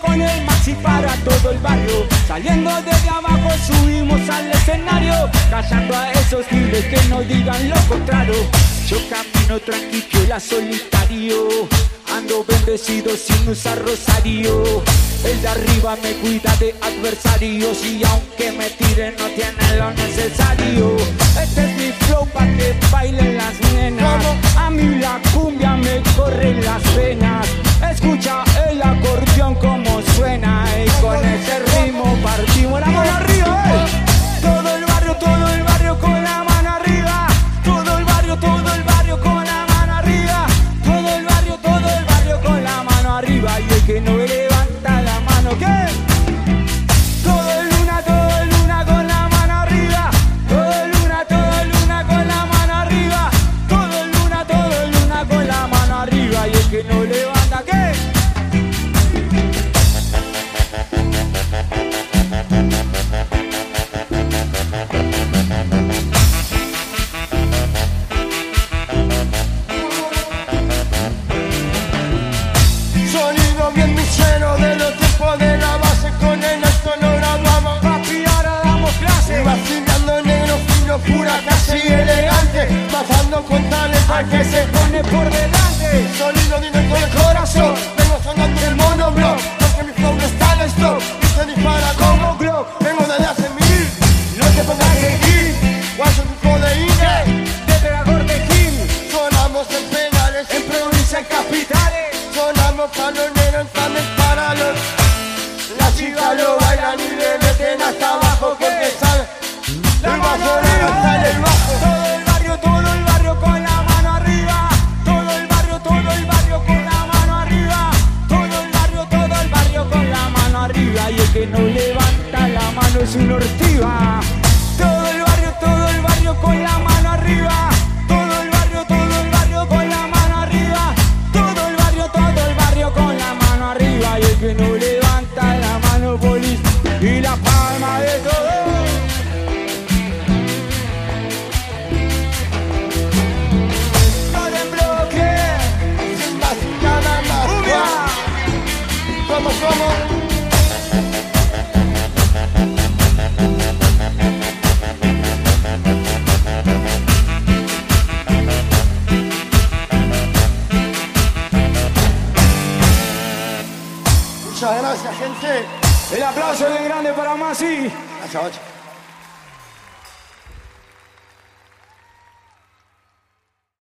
con el maxi para todo el barrio. Saliendo desde abajo subimos al escenario, callando a esos giles que no digan lo contrario. Yo camino tranquila solitario, ando bendecido sin usar rosario. El de arriba me cuida de adversarios y aunque me tiren no tienen lo necesario. Este es mi flow para que bailen las nenas. que se pone por delante, sonido directo del corazón. no levanta la mano es una ortiva. Muchas gracias, gente. El aplauso bien grande para Masi. Gracias,